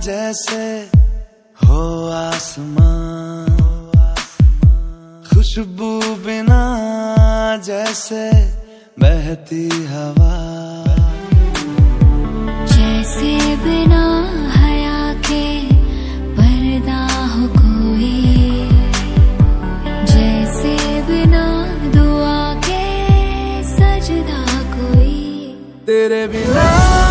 जैसे हो आसमां। खुशबू बिना जैसे बहती हवा। जैसे बिना हया के पर्दा हो कोई। जैसे बिना दुआ के सजदा कोई। तेरे बिना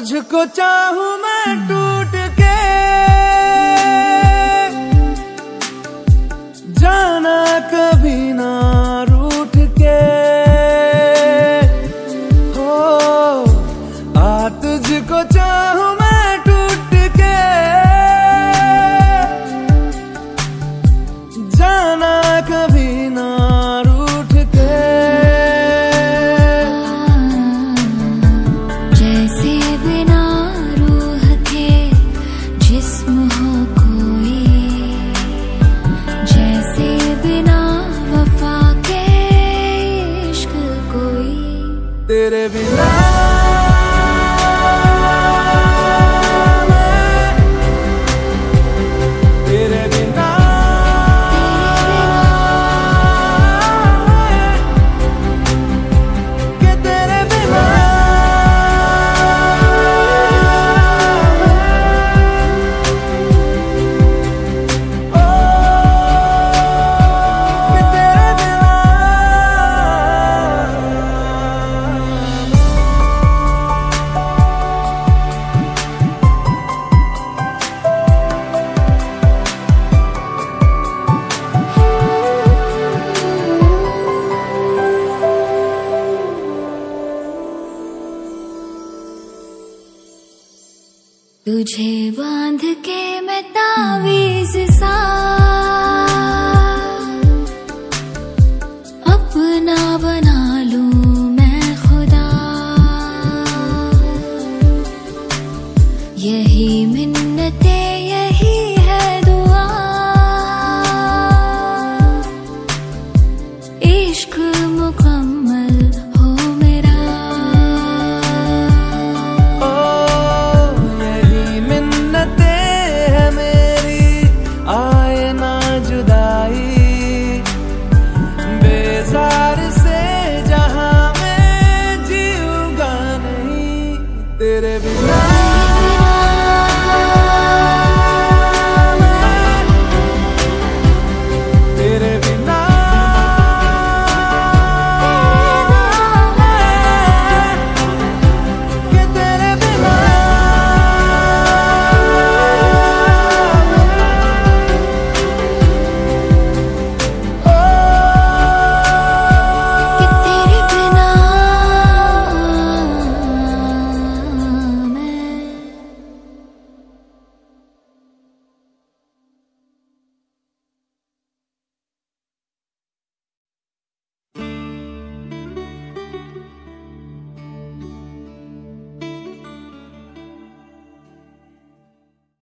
तुझको चाहूँ मैं तेरे बिना तुझे बाँध के मैं तावीज सा